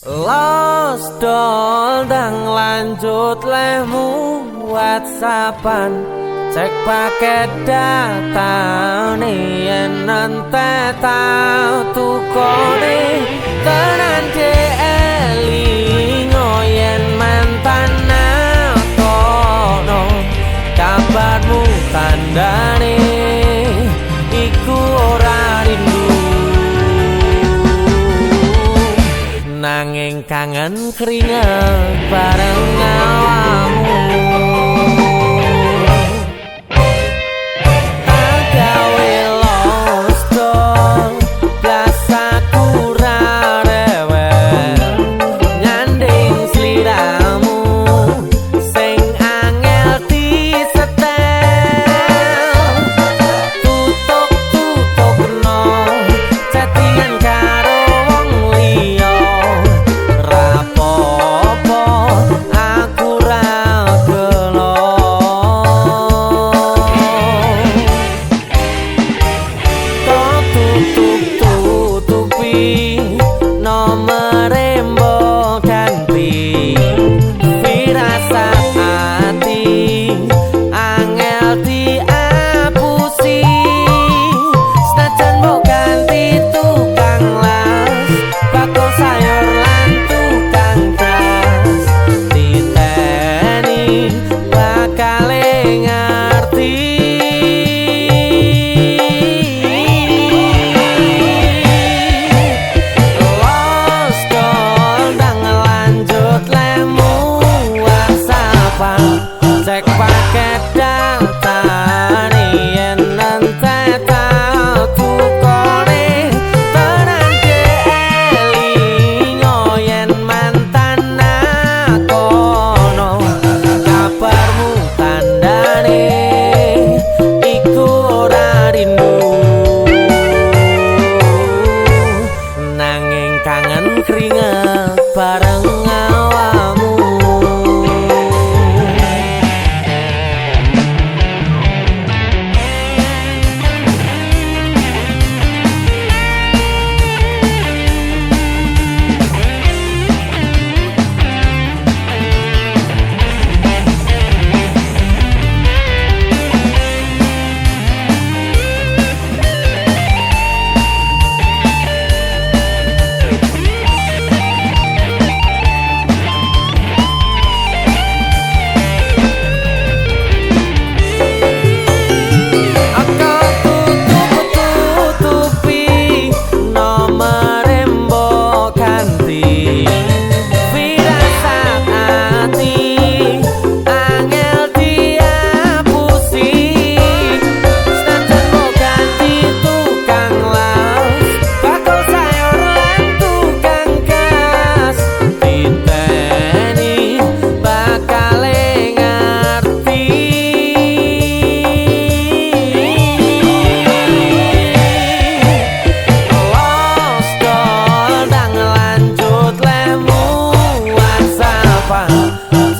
Los dang lanjut lemu whatsappan Cek paket data nih yen nante tau tukone nanging kangen keringet bareng awam down.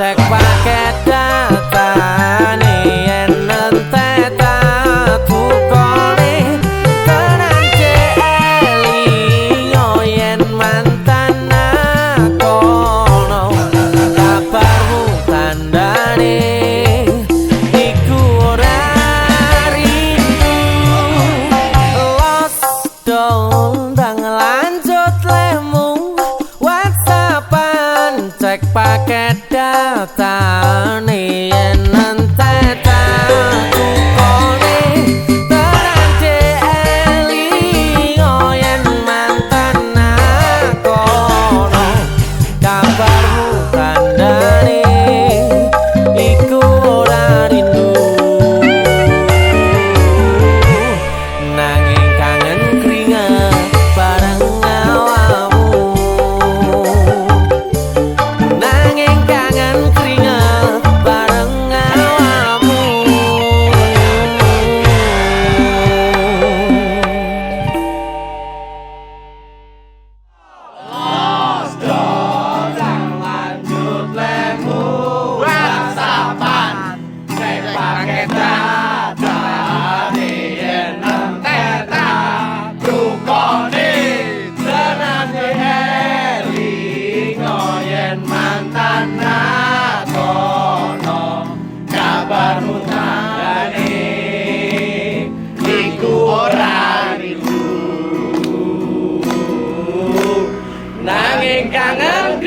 sequence. nada kangen